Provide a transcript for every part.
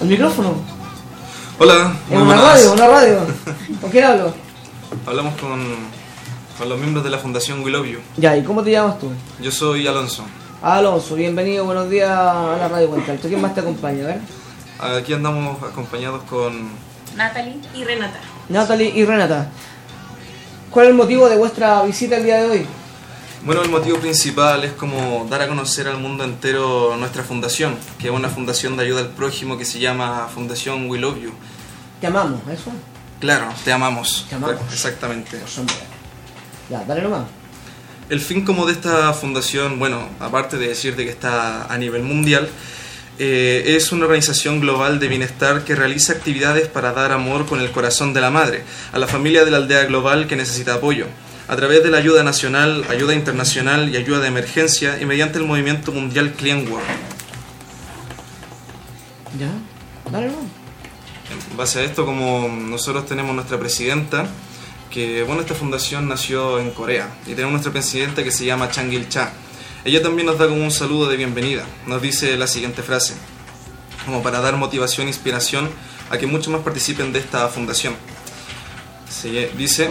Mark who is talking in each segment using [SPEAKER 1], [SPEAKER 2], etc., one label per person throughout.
[SPEAKER 1] ¿El micrófono?
[SPEAKER 2] Hola,
[SPEAKER 1] En una radio, una radio. ¿Con quién hablo?
[SPEAKER 2] Hablamos con, con los miembros de la Fundación We Love You.
[SPEAKER 1] Ya, ¿y cómo te llamas tú?
[SPEAKER 2] Yo soy Alonso.
[SPEAKER 1] Alonso, bienvenido, buenos días a la radio Cuenta. ¿Quién más te acompaña? A ver.
[SPEAKER 2] Aquí andamos acompañados con...
[SPEAKER 3] Natalie y Renata.
[SPEAKER 1] Natalie y Renata. ¿Cuál es el motivo de vuestra visita el día de hoy?
[SPEAKER 2] Bueno, el motivo principal es como dar a conocer al mundo entero nuestra fundación, que es una fundación de ayuda al prójimo que se llama Fundación We Love You.
[SPEAKER 1] Te amamos, ¿eso?
[SPEAKER 2] Claro, te amamos.
[SPEAKER 1] Te amamos.
[SPEAKER 2] Exactamente.
[SPEAKER 1] Ya, dale nomás.
[SPEAKER 2] El fin como de esta fundación, bueno, aparte de decirte que está a nivel mundial, eh, es una organización global de bienestar que realiza actividades para dar amor con el corazón de la madre a la familia de la aldea global que necesita apoyo, a través de la ayuda nacional, ayuda internacional y ayuda de emergencia y mediante el movimiento mundial Clean World.
[SPEAKER 1] Ya, dale.
[SPEAKER 2] En base a esto, como nosotros tenemos nuestra presidenta, que bueno, esta fundación nació en Corea y tenemos nuestra presidenta que se llama Changil Cha. Ella también nos da como un saludo de bienvenida. Nos dice la siguiente frase, como para dar motivación e inspiración a que muchos más participen de esta fundación. Se dice,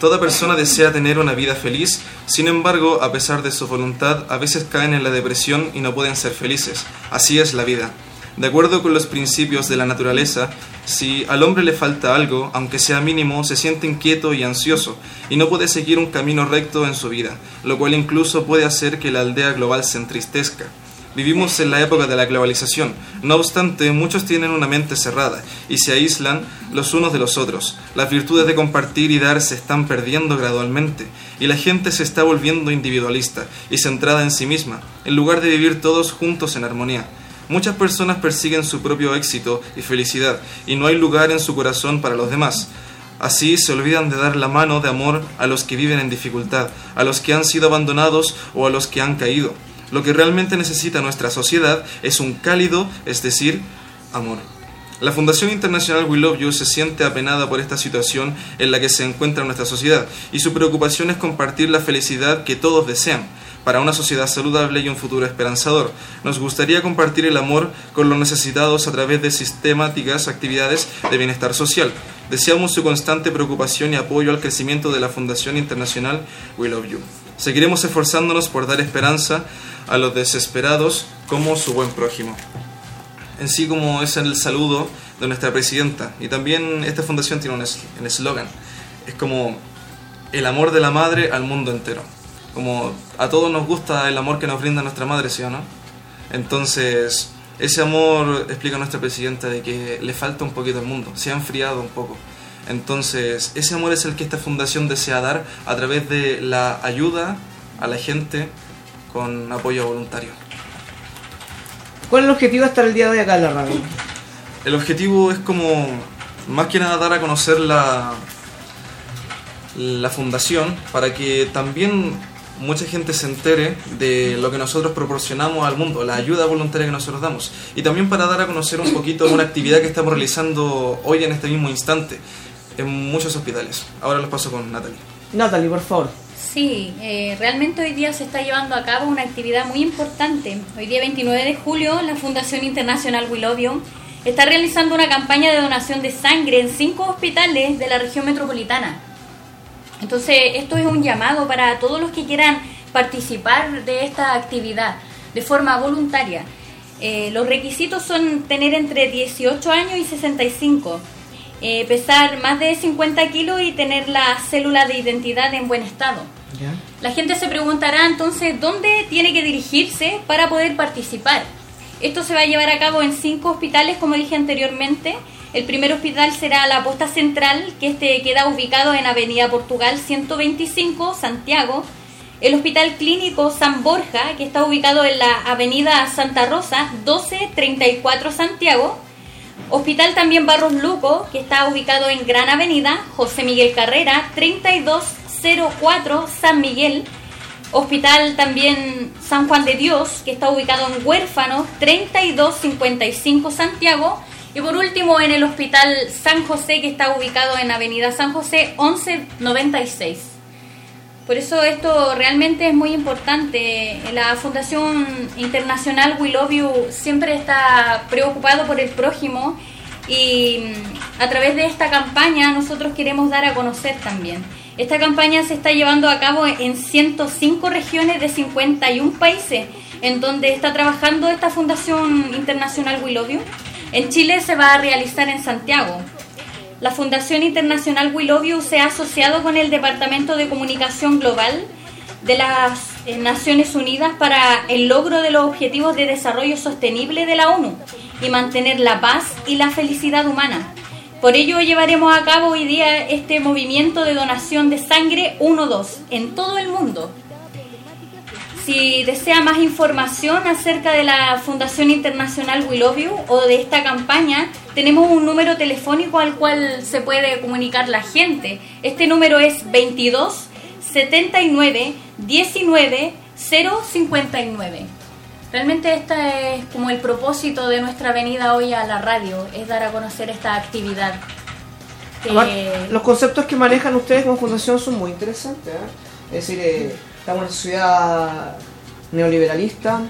[SPEAKER 2] toda persona desea tener una vida feliz, sin embargo, a pesar de su voluntad, a veces caen en la depresión y no pueden ser felices. Así es la vida. De acuerdo con los principios de la naturaleza, si al hombre le falta algo, aunque sea mínimo, se siente inquieto y ansioso, y no puede seguir un camino recto en su vida, lo cual incluso puede hacer que la aldea global se entristezca. Vivimos en la época de la globalización, no obstante, muchos tienen una mente cerrada y se aíslan los unos de los otros. Las virtudes de compartir y dar se están perdiendo gradualmente, y la gente se está volviendo individualista y centrada en sí misma, en lugar de vivir todos juntos en armonía. Muchas personas persiguen su propio éxito y felicidad y no hay lugar en su corazón para los demás. Así se olvidan de dar la mano de amor a los que viven en dificultad, a los que han sido abandonados o a los que han caído. Lo que realmente necesita nuestra sociedad es un cálido, es decir, amor. La Fundación Internacional We Love You se siente apenada por esta situación en la que se encuentra nuestra sociedad y su preocupación es compartir la felicidad que todos desean para una sociedad saludable y un futuro esperanzador. Nos gustaría compartir el amor con los necesitados a través de sistemáticas actividades de bienestar social. Deseamos su constante preocupación y apoyo al crecimiento de la Fundación Internacional We Love You. Seguiremos esforzándonos por dar esperanza a los desesperados como su buen prójimo. En sí como es el saludo de nuestra presidenta. Y también esta fundación tiene un eslogan. Es como el amor de la madre al mundo entero como a todos nos gusta el amor que nos brinda nuestra madre, ¿sí o no? Entonces, ese amor, explica nuestra presidenta, de que le falta un poquito al mundo, se ha enfriado un poco. Entonces, ese amor es el que esta fundación desea dar a través de la ayuda a la gente con apoyo voluntario.
[SPEAKER 1] ¿Cuál es el objetivo estar el día de hoy acá en la radio?
[SPEAKER 2] El objetivo es como, más que nada, dar a conocer la, la fundación para que también mucha gente se entere de lo que nosotros proporcionamos al mundo, la ayuda voluntaria que nosotros damos. Y también para dar a conocer un poquito una actividad que estamos realizando hoy en este mismo instante en muchos hospitales. Ahora los paso con Natalie.
[SPEAKER 1] Natalie, por favor.
[SPEAKER 3] Sí, eh, realmente hoy día se está llevando a cabo una actividad muy importante. Hoy día 29 de julio, la Fundación Internacional You está realizando una campaña de donación de sangre en cinco hospitales de la región metropolitana. Entonces, esto es un llamado para todos los que quieran participar de esta actividad de forma voluntaria. Eh, los requisitos son tener entre 18 años y 65, eh, pesar más de 50 kilos y tener la célula de identidad en buen estado.
[SPEAKER 1] ¿Ya?
[SPEAKER 3] La gente se preguntará entonces dónde tiene que dirigirse para poder participar. Esto se va a llevar a cabo en cinco hospitales, como dije anteriormente. El primer hospital será la Posta Central, que este queda ubicado en Avenida Portugal 125, Santiago. El Hospital Clínico San Borja, que está ubicado en la Avenida Santa Rosa 1234, Santiago. Hospital también Barros Luco, que está ubicado en Gran Avenida José Miguel Carrera 3204, San Miguel. Hospital también San Juan de Dios, que está ubicado en Huérfanos 3255 Santiago. Y por último en el Hospital San José, que está ubicado en Avenida San José 1196. Por eso esto realmente es muy importante. La Fundación Internacional We Love You siempre está preocupado por el prójimo y mm, a través de esta campaña nosotros queremos dar a conocer también. Esta campaña se está llevando a cabo en 105 regiones de 51 países, en donde está trabajando esta Fundación Internacional We Love You. En Chile se va a realizar en Santiago. La Fundación Internacional We Love se ha asociado con el Departamento de Comunicación Global de las eh, Naciones Unidas para el logro de los Objetivos de Desarrollo Sostenible de la ONU y mantener la paz y la felicidad humana. Por ello llevaremos a cabo hoy día este movimiento de donación de sangre 1-2 en todo el mundo. Si desea más información acerca de la Fundación Internacional We Love You o de esta campaña, tenemos un número telefónico al cual se puede comunicar la gente. Este número es 22 79 19 059. Realmente este es como el propósito de nuestra venida hoy a la radio, es dar a conocer esta actividad.
[SPEAKER 1] los conceptos que manejan ustedes como fundación son muy interesantes. ¿eh? Es decir, eh, estamos en una sociedad neoliberalista,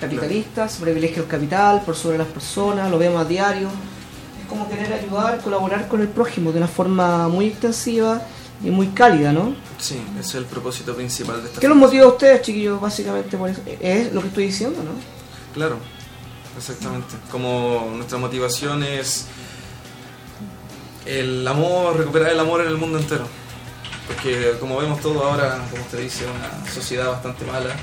[SPEAKER 1] capitalista, se privilegia el capital por sobre las personas, lo vemos a diario. Es como querer ayudar, colaborar con el prójimo de una forma muy extensiva y muy cálida, ¿no?
[SPEAKER 2] Sí, ese es el propósito principal de esta
[SPEAKER 1] ¿Qué los motiva a ustedes, chiquillos, básicamente por eso? Es lo que estoy diciendo, ¿no?
[SPEAKER 2] Claro, exactamente. Como nuestra motivación es el amor, recuperar el amor en el mundo entero. Porque como vemos todo ahora, como usted dice, una sociedad bastante mala.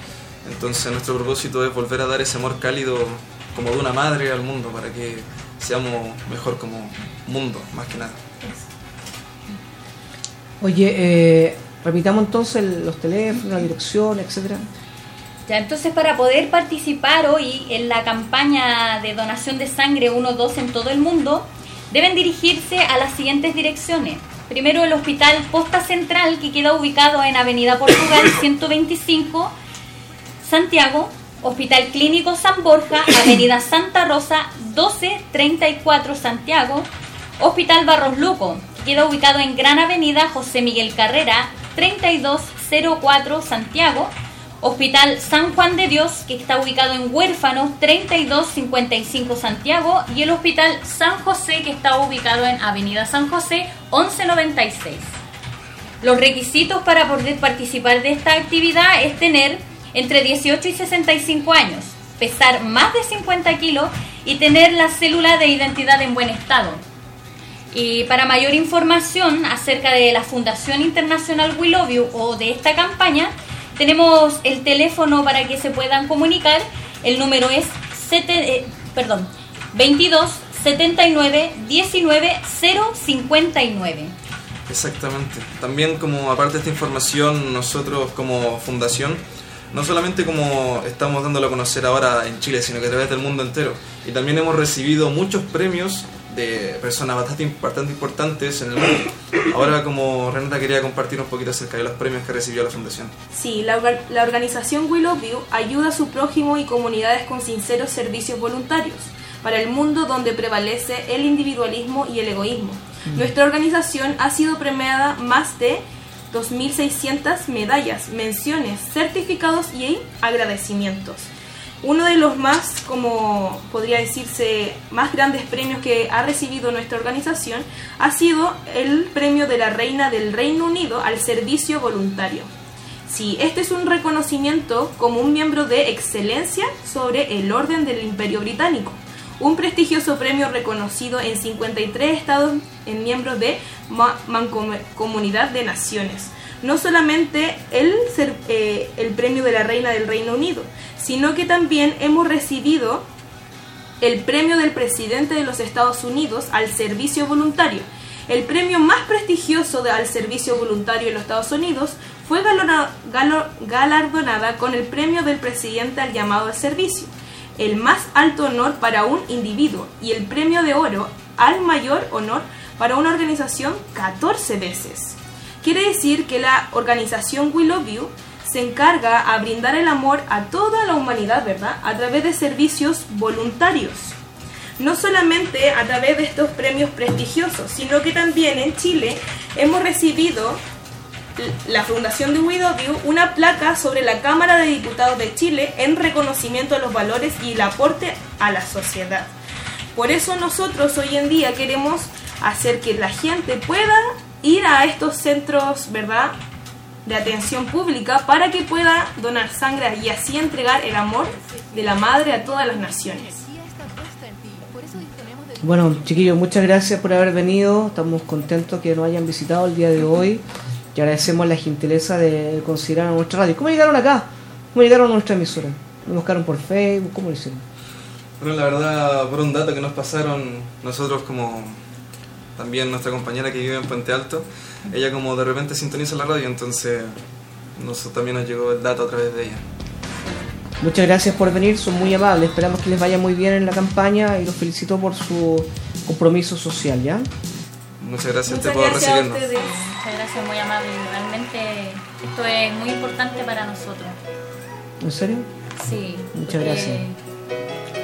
[SPEAKER 2] Entonces nuestro propósito es volver a dar ese amor cálido como de una madre al mundo para que seamos mejor como mundo, más que nada.
[SPEAKER 1] Oye, eh, repitamos entonces los teléfonos, la dirección, etcétera.
[SPEAKER 3] Ya, entonces para poder participar hoy en la campaña de donación de sangre 1-2 en todo el mundo, deben dirigirse a las siguientes direcciones. Primero el Hospital Posta Central, que queda ubicado en Avenida Portugal 125, Santiago. Hospital Clínico San Borja, Avenida Santa Rosa 1234, Santiago. Hospital Barros Luco, queda ubicado en Gran Avenida José Miguel Carrera, 3204 Santiago. Hospital San Juan de Dios, que está ubicado en Huérfanos 3255 Santiago, y el Hospital San José, que está ubicado en Avenida San José 1196. Los requisitos para poder participar de esta actividad es tener entre 18 y 65 años, pesar más de 50 kilos y tener la célula de identidad en buen estado. Y para mayor información acerca de la Fundación Internacional We o de esta campaña, tenemos el teléfono para que se puedan comunicar. El número es eh, perdón, 22 79 19 059.
[SPEAKER 2] Exactamente. También como aparte de esta información, nosotros como fundación, no solamente como estamos dándolo a conocer ahora en Chile, sino que a través del mundo entero. Y también hemos recibido muchos premios de personas bastante, importantes en el mundo. Ahora, como Renata quería compartir un poquito acerca de los premios que recibió la Fundación.
[SPEAKER 4] Sí, la, la organización View ayuda a su prójimo y comunidades con sinceros servicios voluntarios para el mundo donde prevalece el individualismo y el egoísmo. Mm. Nuestra organización ha sido premiada más de 2.600 medallas, menciones, certificados y agradecimientos. Uno de los más, como podría decirse, más grandes premios que ha recibido nuestra organización ha sido el premio de la Reina del Reino Unido al servicio voluntario. Sí, este es un reconocimiento como un miembro de excelencia sobre el orden del Imperio Británico, un prestigioso premio reconocido en 53 estados en miembros de Mancomunidad de Naciones no solamente el, eh, el premio de la Reina del Reino Unido, sino que también hemos recibido el premio del presidente de los Estados Unidos al servicio voluntario. El premio más prestigioso al servicio voluntario en los Estados Unidos fue galardonada con el premio del presidente al llamado al servicio, el más alto honor para un individuo, y el premio de oro al mayor honor para una organización 14 veces. Quiere decir que la organización We Love You se encarga a brindar el amor a toda la humanidad, ¿verdad? A través de servicios voluntarios. No solamente a través de estos premios prestigiosos, sino que también en Chile hemos recibido la Fundación de Widowview una placa sobre la Cámara de Diputados de Chile en reconocimiento a los valores y el aporte a la sociedad. Por eso nosotros hoy en día queremos hacer que la gente pueda ir a estos centros, ¿verdad? de atención pública para que pueda donar sangre y así entregar el amor de la madre a todas las naciones.
[SPEAKER 1] Bueno, chiquillos, muchas gracias por haber venido. Estamos contentos que nos hayan visitado el día de hoy y agradecemos la gentileza de considerar a nuestra radio. ¿Cómo llegaron acá? ¿Cómo llegaron a nuestra emisora? ¿Nos buscaron por Facebook? ¿Cómo lo hicieron?
[SPEAKER 2] Bueno, la verdad, por un dato que nos pasaron nosotros como también nuestra compañera que vive en Puente Alto, ella como de repente sintoniza la radio, entonces nosotros también nos llegó el dato a través de ella.
[SPEAKER 1] Muchas gracias por venir, son muy amables, esperamos que les vaya muy bien en la campaña y los felicito por su compromiso social, ¿ya?
[SPEAKER 2] Muchas gracias
[SPEAKER 4] Muchas
[SPEAKER 2] por
[SPEAKER 4] gracias a
[SPEAKER 2] recibirnos.
[SPEAKER 4] ustedes.
[SPEAKER 3] Muchas gracias, muy amable. Realmente esto es muy importante para nosotros.
[SPEAKER 1] ¿En serio?
[SPEAKER 3] Sí.
[SPEAKER 1] Muchas
[SPEAKER 3] porque-
[SPEAKER 1] gracias.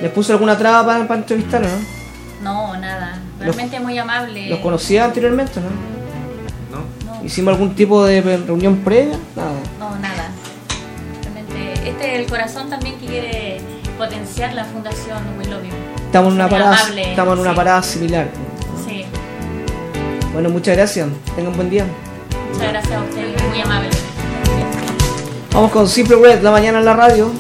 [SPEAKER 1] ¿Les puso alguna traba para, para entrevistar o no?
[SPEAKER 3] No, nada. Realmente muy amable.
[SPEAKER 1] ¿Los conocía anteriormente, no?
[SPEAKER 2] ¿No?
[SPEAKER 3] No,
[SPEAKER 1] ¿Hicimos algún tipo de reunión previa? Nada.
[SPEAKER 3] no, nada. Realmente, este es el corazón también que quiere potenciar la Fundación You.
[SPEAKER 1] Estamos en una parada,
[SPEAKER 3] amable,
[SPEAKER 1] estamos en una
[SPEAKER 3] sí.
[SPEAKER 1] parada similar.
[SPEAKER 3] Sí.
[SPEAKER 1] Bueno, muchas gracias. Tengan buen día.
[SPEAKER 3] Muchas gracias a ustedes. Muy amable.
[SPEAKER 1] Vamos con Simple Red, la mañana en la radio.